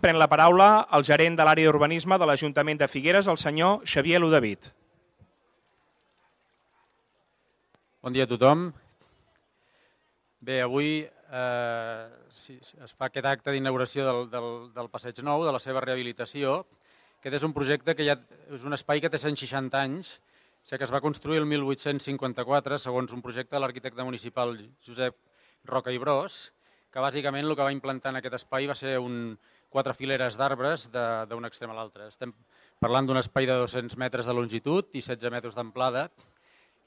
Pren la paraula el gerent de l'àrea d'urbanisme de l'Ajuntament de Figueres, el senyor Xavier Ludavit. Bon dia a tothom. Bé, avui eh, es fa aquest acte d'inauguració del, del, del Passeig Nou, de la seva rehabilitació. Aquest és un projecte que ja és un espai que té 160 anys, sigui que es va construir el 1854 segons un projecte de l'arquitecte municipal Josep Roca i Bros, que bàsicament el que va implantar en aquest espai va ser un, quatre fileres d'arbres d'un extrem a l'altre. Estem parlant d'un espai de 200 metres de longitud i 16 metres d'amplada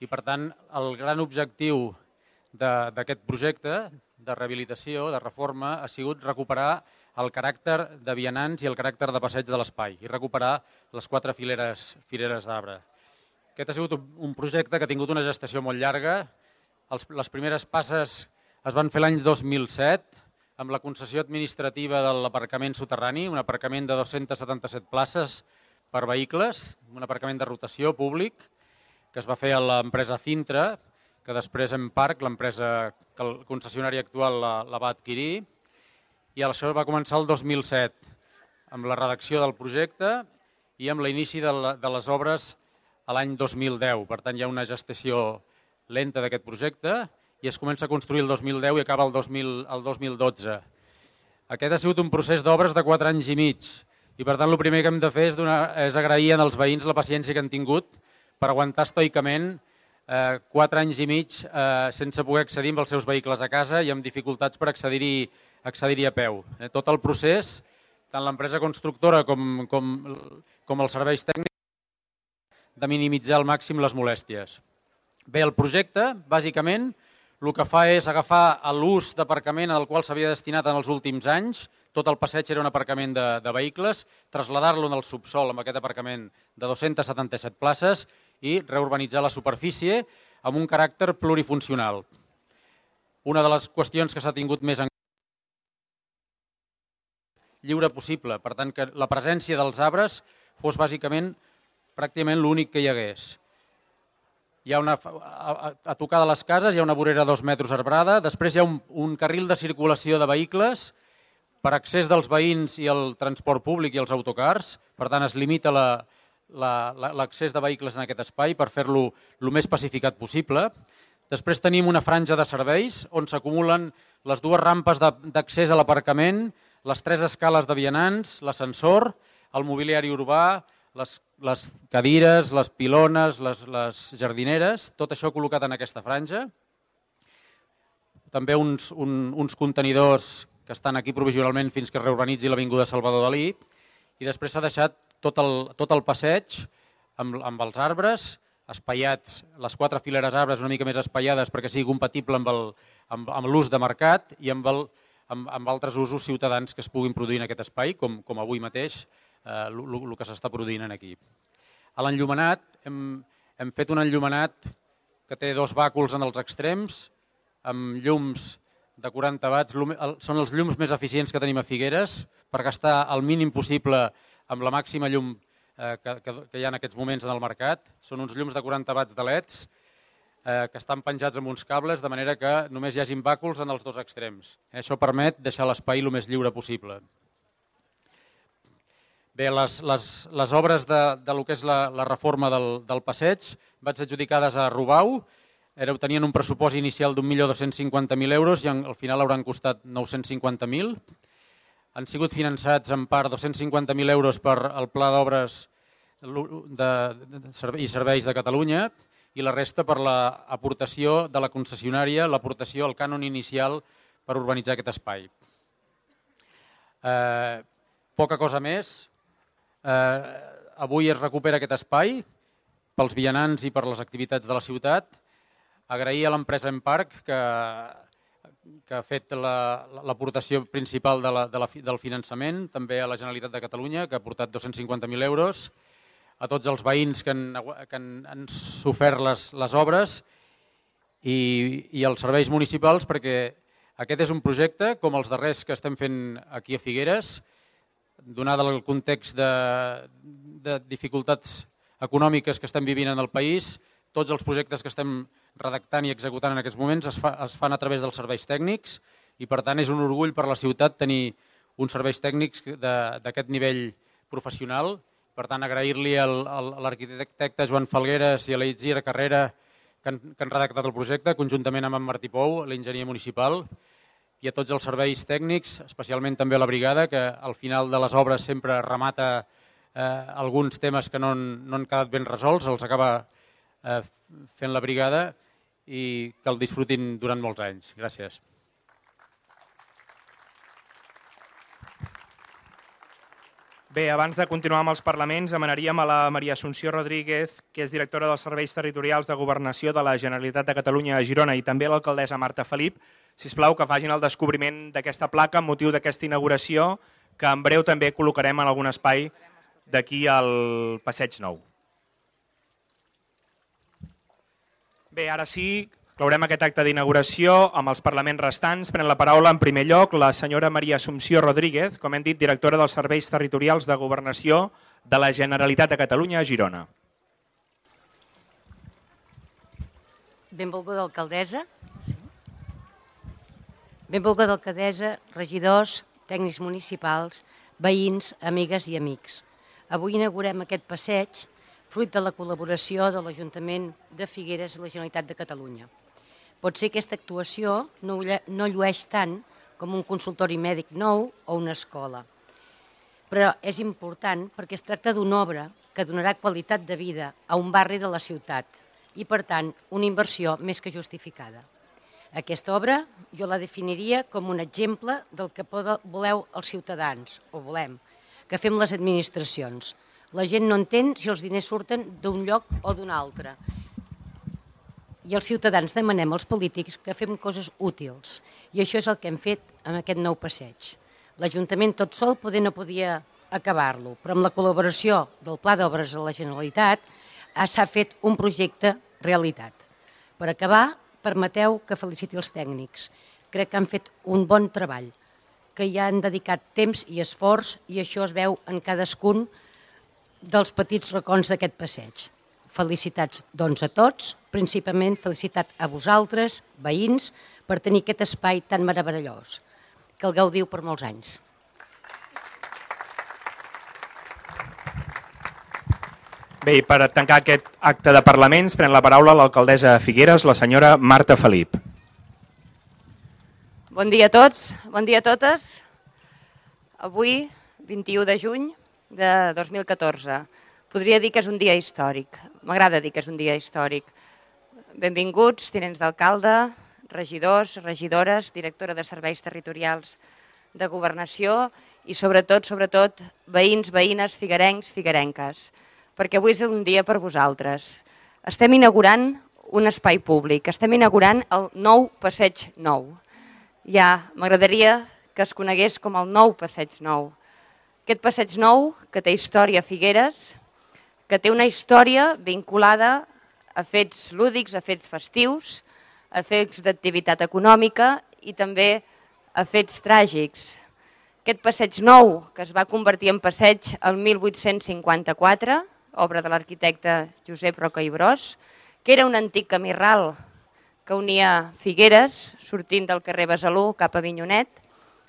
i, per tant, el gran objectiu d'aquest projecte de rehabilitació, de reforma, ha sigut recuperar el caràcter de vianants i el caràcter de passeig de l'espai i recuperar les quatre fileres, fileres d'arbre. Aquest ha sigut un projecte que ha tingut una gestació molt llarga. Les primeres passes es van fer l'any 2007 amb la concessió administrativa de l'aparcament soterrani, un aparcament de 277 places per vehicles, un aparcament de rotació públic, que es va fer a l'empresa Cintra, que després en Parc, l'empresa que el concessionari actual la, la va adquirir, i això va començar el 2007, amb la redacció del projecte i amb l'inici de, la, de les obres a l'any 2010. Per tant, hi ha una gestació lenta d'aquest projecte, i es comença a construir el 2010 i acaba el, 2000, el 2012. Aquest ha sigut un procés d'obres de 4 anys i mig i per tant el primer que hem de fer és, donar, és agrair als veïns la paciència que han tingut per aguantar estoicament eh, 4 anys i mig eh, sense poder accedir amb els seus vehicles a casa i amb dificultats per accedir-hi accedir a peu. Eh, tot el procés, tant l'empresa constructora com, com, com els serveis tècnics, de minimitzar al màxim les molèsties. Bé, el projecte, bàsicament, el que fa és agafar l'ús d'aparcament al qual s'havia destinat en els últims anys, tot el passeig era un aparcament de, de vehicles, traslladar-lo en el subsol amb aquest aparcament de 277 places i reurbanitzar la superfície amb un caràcter plurifuncional. Una de les qüestions que s'ha tingut més en lliure possible, per tant que la presència dels arbres fos bàsicament pràcticament l'únic que hi hagués hi ha una, a, a tocar de les cases hi ha una vorera de dos metres arbrada, després hi ha un, un carril de circulació de vehicles per accés dels veïns i el transport públic i els autocars, per tant es limita l'accés la, de vehicles en aquest espai per fer-lo el més pacificat possible. Després tenim una franja de serveis on s'acumulen les dues rampes d'accés a l'aparcament, les tres escales de vianants, l'ascensor, el mobiliari urbà, les, les cadires, les pilones, les, les jardineres, tot això col·locat en aquesta franja. També uns, un, uns contenidors que estan aquí provisionalment fins que reurbanitzi l'Avinguda Salvador Dalí i després s'ha deixat tot el, tot el passeig amb, amb els arbres, espaiats, les quatre fileres d'arbres una mica més espaiades perquè sigui compatible amb l'ús amb, amb de mercat i amb, el, amb, amb altres usos ciutadans que es puguin produir en aquest espai, com, com avui mateix el eh, que s'està produint aquí. A l'enllumenat hem, hem fet un enllumenat que té dos bàculs en els extrems, amb llums de 40 watts. Són els llums més eficients que tenim a Figueres per gastar el mínim possible amb la màxima llum eh, que, que, que hi ha en aquests moments en el mercat. Són uns llums de 40 watts de leds eh, que estan penjats amb uns cables de manera que només hi hagi bàculs en els dos extrems. Això permet deixar l'espai el més lliure possible. Bé, les, les, les obres de, de lo que és la, la reforma del, del passeig vaig adjudicades a Rubau, era, tenien un pressupost inicial d'un milió 250.000 euros i en, al final hauran costat 950.000. Han sigut finançats en part 250.000 euros per al Pla d'Obres i Serveis de Catalunya i la resta per l'aportació de la concessionària, l'aportació al cànon inicial per urbanitzar aquest espai. Eh, poca cosa més, Eh, avui es recupera aquest espai pels vianants i per les activitats de la ciutat. Agrair a l'empresa en Parc que, que ha fet l'aportació la, principal de la, de la, del finançament, també a la Generalitat de Catalunya, que ha aportat 250.000 euros, a tots els veïns que han, que han, han sofert les, les obres i, i els serveis municipals, perquè aquest és un projecte, com els darrers que estem fent aquí a Figueres, donat el context de, de dificultats econòmiques que estem vivint en el país, tots els projectes que estem redactant i executant en aquests moments es, fa, es fan a través dels serveis tècnics i per tant és un orgull per la ciutat tenir uns serveis tècnics d'aquest nivell professional. Per tant, agrair-li a l'arquitecte Joan Falgueres i a la Itzira Carrera que han, que han redactat el projecte, conjuntament amb en Martí Pou, l'enginyer municipal, i a tots els serveis tècnics, especialment també a la brigada, que al final de les obres sempre remata eh, alguns temes que no han, no han quedat ben resolts, els acaba eh, fent la brigada i que el disfrutin durant molts anys. Gràcies. Bé, abans de continuar amb els parlaments, demanaríem a la Maria Assumpció Rodríguez, que és directora dels Serveis Territorials de Governació de la Generalitat de Catalunya a Girona, i també l'alcaldessa Marta Felip, si plau que facin el descobriment d'aquesta placa amb motiu d'aquesta inauguració, que en breu també col·locarem en algun espai d'aquí al Passeig Nou. Bé, ara sí, Clourem aquest acte d'inauguració amb els parlaments restants. Pren la paraula en primer lloc la senyora Maria Assumpció Rodríguez, com hem dit, directora dels Serveis Territorials de Governació de la Generalitat de Catalunya a Girona. Benvolguda alcaldessa. Sí. Benvolguda alcaldessa, regidors, tècnics municipals, veïns, amigues i amics. Avui inaugurem aquest passeig fruit de la col·laboració de l'Ajuntament de Figueres i la Generalitat de Catalunya. Pot ser aquesta actuació no, no llueix tant com un consultori mèdic nou o una escola. Però és important perquè es tracta d'una obra que donarà qualitat de vida a un barri de la ciutat i, per tant, una inversió més que justificada. Aquesta obra jo la definiria com un exemple del que voleu els ciutadans, o volem, que fem les administracions. La gent no entén si els diners surten d'un lloc o d'un altre i els ciutadans demanem als polítics que fem coses útils. I això és el que hem fet amb aquest nou passeig. L'Ajuntament tot sol poder no podia acabar-lo, però amb la col·laboració del Pla d'Obres de la Generalitat s'ha fet un projecte realitat. Per acabar, permeteu que feliciti els tècnics. Crec que han fet un bon treball, que hi han dedicat temps i esforç i això es veu en cadascun dels petits racons d'aquest passeig. Felicitats doncs a tots, principalment felicitat a vosaltres, veïns, per tenir aquest espai tan meravellós, que el gaudiu per molts anys. Bé, per tancar aquest acte de parlaments, pren la paraula l'alcaldessa de Figueres, la senyora Marta Felip. Bon dia a tots, bon dia a totes. Avui, 21 de juny de 2014, podria dir que és un dia històric. M'agrada dir que és un dia històric. Benvinguts, tinents d'alcalde, regidors, regidores, directora de serveis territorials de governació i sobretot, sobretot, veïns, veïnes, figuerencs, figuerenques, perquè avui és un dia per vosaltres. Estem inaugurant un espai públic, estem inaugurant el nou Passeig Nou. Ja m'agradaria que es conegués com el nou Passeig Nou. Aquest Passeig Nou, que té història a Figueres, que té una història vinculada a fets lúdics, a fets festius, a fets d'activitat econòmica i també a fets tràgics. Aquest passeig nou, que es va convertir en passeig el 1854, obra de l'arquitecte Josep Roca i Bros, que era un antic camí ral que unia Figueres, sortint del carrer Besalú cap a Vinyonet,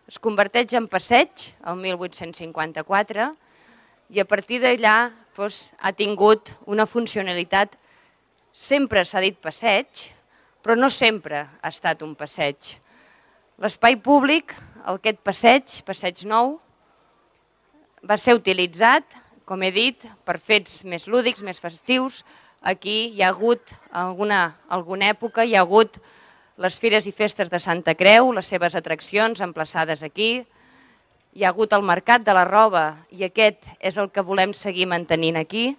es converteix en passeig el 1854 i a partir d'allà doncs, ha tingut una funcionalitat, sempre s'ha dit passeig, però no sempre ha estat un passeig. L'espai públic, aquest passeig, passeig nou, va ser utilitzat, com he dit, per fets més lúdics, més festius. Aquí hi ha hagut alguna, alguna època, hi ha hagut les fires i festes de Santa Creu, les seves atraccions emplaçades aquí, hi ha hagut el mercat de la roba i aquest és el que volem seguir mantenint aquí.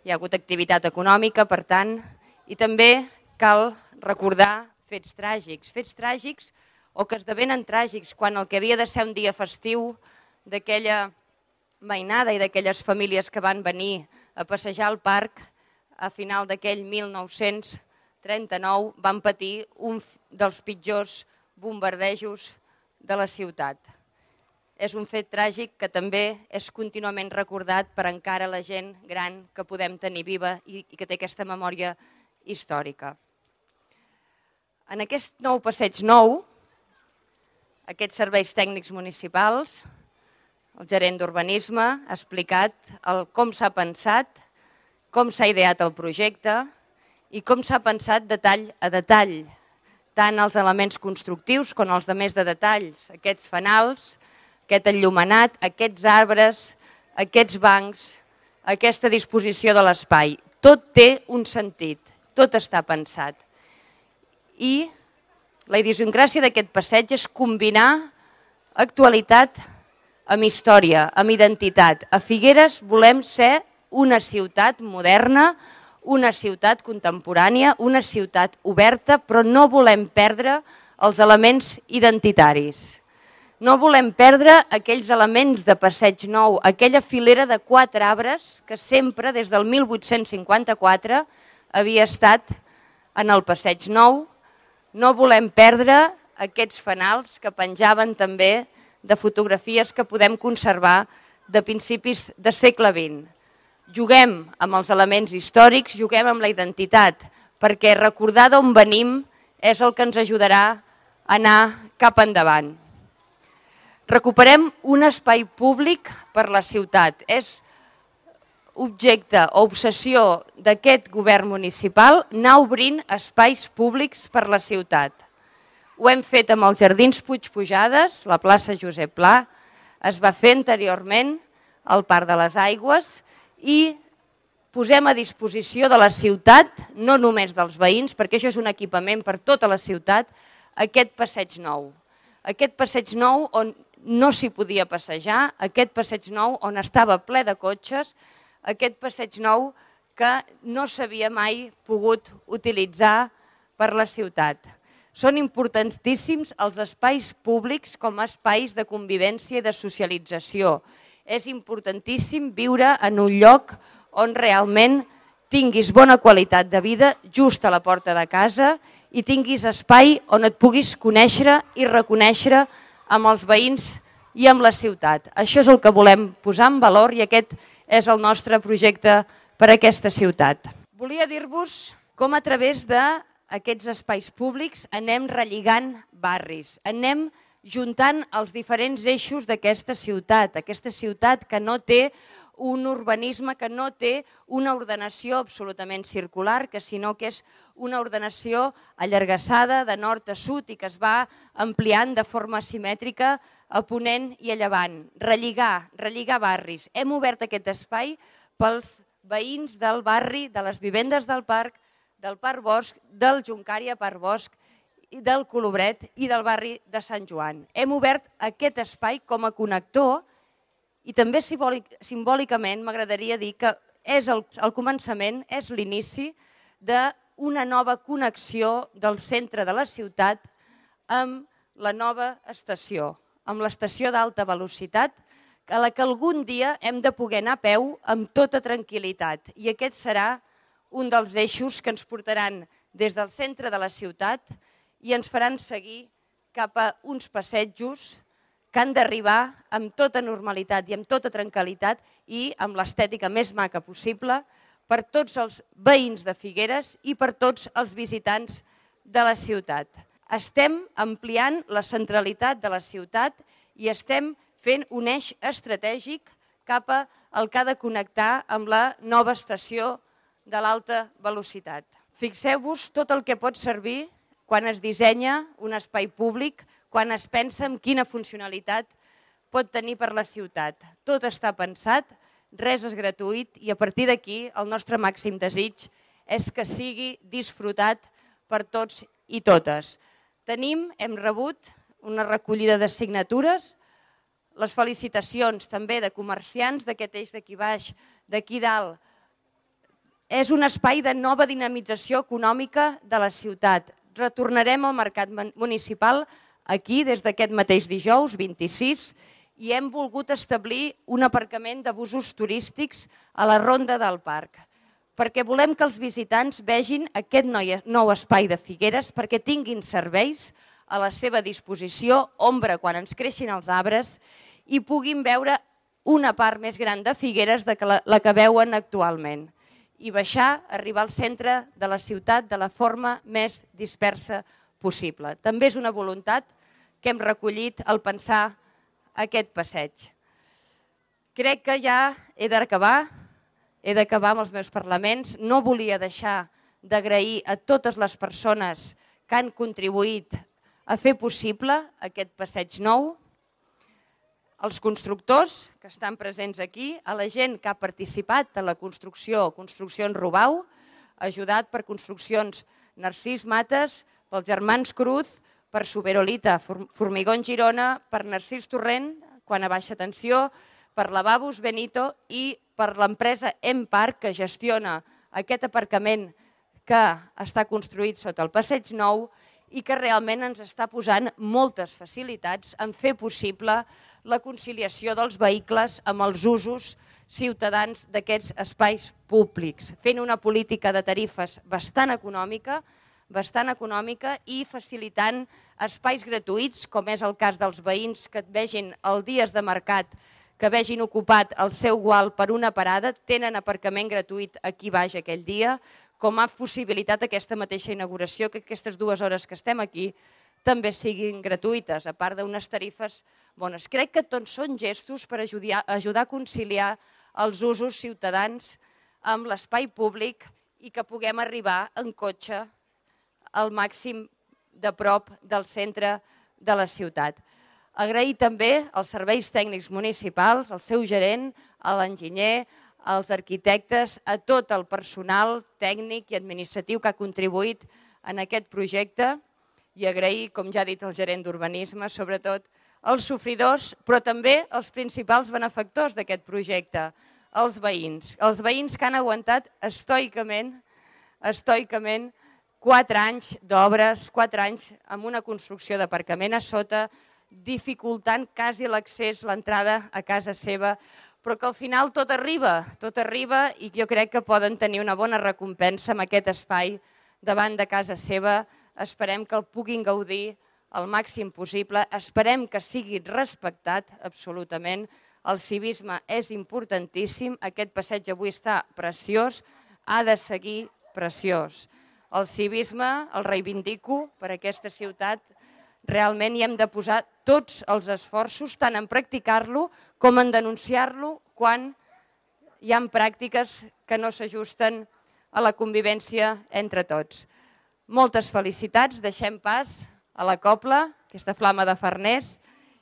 Hi ha hagut activitat econòmica, per tant, i també cal recordar fets tràgics, fets tràgics o que esdevenen tràgics quan el que havia de ser un dia festiu d'aquella mainada i d'aquelles famílies que van venir a passejar al parc a final d'aquell 1939 van patir un dels pitjors bombardejos de la ciutat és un fet tràgic que també és contínuament recordat per encara la gent gran que podem tenir viva i, i que té aquesta memòria històrica. En aquest nou passeig nou aquests serveis tècnics municipals, el gerent d'urbanisme ha explicat el, com s'ha pensat, com s'ha ideat el projecte i com s'ha pensat detall a detall, tant els elements constructius com els de més de detalls, aquests fanals, aquest enllumenat, aquests arbres, aquests bancs, aquesta disposició de l'espai. Tot té un sentit, tot està pensat. I la idiosincràsia d'aquest passeig és combinar actualitat amb història, amb identitat. A Figueres volem ser una ciutat moderna, una ciutat contemporània, una ciutat oberta, però no volem perdre els elements identitaris. No volem perdre aquells elements de passeig nou, aquella filera de quatre arbres que sempre, des del 1854, havia estat en el passeig nou. No volem perdre aquests fanals que penjaven també de fotografies que podem conservar de principis de segle XX. Juguem amb els elements històrics, juguem amb la identitat, perquè recordar d'on venim és el que ens ajudarà a anar cap endavant. Recuperem un espai públic per la ciutat. És objecte o obsessió d'aquest govern municipal anar obrint espais públics per la ciutat. Ho hem fet amb els Jardins Puig Pujades, la plaça Josep Pla, es va fer anteriorment al Parc de les Aigües i posem a disposició de la ciutat, no només dels veïns, perquè això és un equipament per tota la ciutat, aquest passeig nou. Aquest passeig nou on no s'hi podia passejar, aquest passeig nou on estava ple de cotxes, aquest passeig nou que no s'havia mai pogut utilitzar per la ciutat. Són importantíssims els espais públics com a espais de convivència i de socialització. És importantíssim viure en un lloc on realment tinguis bona qualitat de vida just a la porta de casa i tinguis espai on et puguis conèixer i reconèixer amb els veïns i amb la ciutat. Això és el que volem posar en valor i aquest és el nostre projecte per a aquesta ciutat. Volia dir-vos com a través de aquests espais públics anem relligant barris, anem juntant els diferents eixos d'aquesta ciutat, aquesta ciutat que no té un urbanisme que no té una ordenació absolutament circular, que sinó que és una ordenació allargassada de nord a sud i que es va ampliant de forma simètrica a ponent i a llevant. Relligar, relligar barris. Hem obert aquest espai pels veïns del barri, de les vivendes del parc, del Parc Bosc, del Juncària Parc Bosc, del Colobret i del barri de Sant Joan. Hem obert aquest espai com a connector i també simbòlicament m'agradaria dir que és el, el començament, és l'inici d'una nova connexió del centre de la ciutat amb la nova estació, amb l'estació d'alta velocitat, a la que algun dia hem de poder anar a peu amb tota tranquil·litat. I aquest serà un dels eixos que ens portaran des del centre de la ciutat i ens faran seguir cap a uns passejos que han d'arribar amb tota normalitat i amb tota tranquil·litat i amb l'estètica més maca possible per tots els veïns de Figueres i per tots els visitants de la ciutat. Estem ampliant la centralitat de la ciutat i estem fent un eix estratègic cap al que ha de connectar amb la nova estació de l'alta velocitat. Fixeu-vos tot el que pot servir quan es dissenya un espai públic, quan es pensa en quina funcionalitat pot tenir per la ciutat. Tot està pensat, res és gratuït i a partir d'aquí el nostre màxim desig és que sigui disfrutat per tots i totes. Tenim, hem rebut una recollida de signatures, les felicitacions també de comerciants d'aquest eix d'aquí baix, d'aquí dalt, és un espai de nova dinamització econòmica de la ciutat. Retornarem al mercat municipal aquí des d'aquest mateix dijous, 26, i hem volgut establir un aparcament de busos turístics a la ronda del parc, perquè volem que els visitants vegin aquest nou espai de Figueres, perquè tinguin serveis a la seva disposició, ombra quan ens creixin els arbres, i puguin veure una part més gran de Figueres de la que veuen actualment i baixar, arribar al centre de la ciutat de la forma més dispersa possible. També és una voluntat que hem recollit al pensar aquest passeig. Crec que ja he d'acabar, he d'acabar amb els meus parlaments. No volia deixar d'agrair a totes les persones que han contribuït a fer possible aquest passeig nou, als constructors que estan presents aquí, a la gent que ha participat a la construcció, Construccions Rubau, ajudat per construccions Narcís Mates, pels germans Cruz, per Soberolita, Formigón Girona, per Narcís Torrent, quan a baixa tensió, per Lavabos Benito i per l'empresa Empark, que gestiona aquest aparcament que està construït sota el Passeig Nou i que realment ens està posant moltes facilitats en fer possible la conciliació dels vehicles amb els usos ciutadans d'aquests espais públics, fent una política de tarifes bastant econòmica, bastant econòmica i facilitant espais gratuïts, com és el cas dels veïns que et vegin el dies de mercat que vegin ocupat el seu gual per una parada, tenen aparcament gratuït aquí baix aquell dia, com ha possibilitat aquesta mateixa inauguració que aquestes dues hores que estem aquí també siguin gratuïtes, a part d'unes tarifes bones. Crec que tots són gestos per ajudar a conciliar els usos ciutadans amb l'espai públic i que puguem arribar en cotxe al màxim de prop del centre de la ciutat. Agrair també als serveis tècnics municipals, al seu gerent, a l'enginyer, als arquitectes, a tot el personal tècnic i administratiu que ha contribuït en aquest projecte i agrair, com ja ha dit el gerent d'urbanisme, sobretot els sofridors, però també els principals benefactors d'aquest projecte, els veïns. Els veïns que han aguantat estoicament, estoicament, quatre anys d'obres, quatre anys amb una construcció d'aparcament a sota, dificultant quasi l'accés, l'entrada a casa seva, però que al final tot arriba, tot arriba i jo crec que poden tenir una bona recompensa amb aquest espai davant de casa seva. Esperem que el puguin gaudir el màxim possible, esperem que sigui respectat absolutament. El civisme és importantíssim, aquest passeig avui està preciós, ha de seguir preciós. El civisme el reivindico per aquesta ciutat realment hi hem de posar tots els esforços, tant en practicar-lo com en denunciar-lo quan hi ha pràctiques que no s'ajusten a la convivència entre tots. Moltes felicitats, deixem pas a la Copla, aquesta flama de Farners,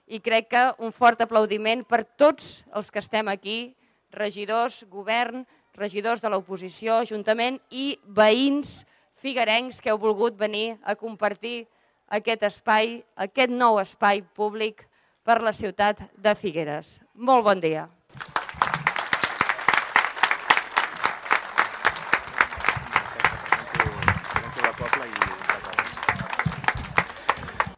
i crec que un fort aplaudiment per tots els que estem aquí, regidors, govern, regidors de l'oposició, ajuntament i veïns figuerencs que heu volgut venir a compartir aquest espai, aquest nou espai públic per la ciutat de Figueres. Molt bon dia.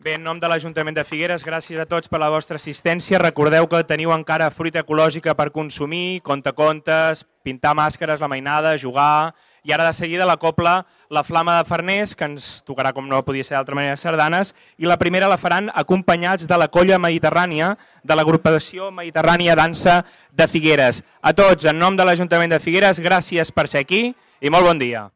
Bé, en nom de l'Ajuntament de Figueres, gràcies a tots per la vostra assistència. Recordeu que teniu encara fruita ecològica per consumir, contacontes, pintar màscares, la mainada, jugar, i ara de seguida la copla La Flama de Farners, que ens tocarà, com no podia ser d'altra manera, sardanes, i la primera la faran acompanyats de la colla mediterrània de l'agrupació Mediterrània Dansa de Figueres. A tots, en nom de l'Ajuntament de Figueres, gràcies per ser aquí i molt bon dia.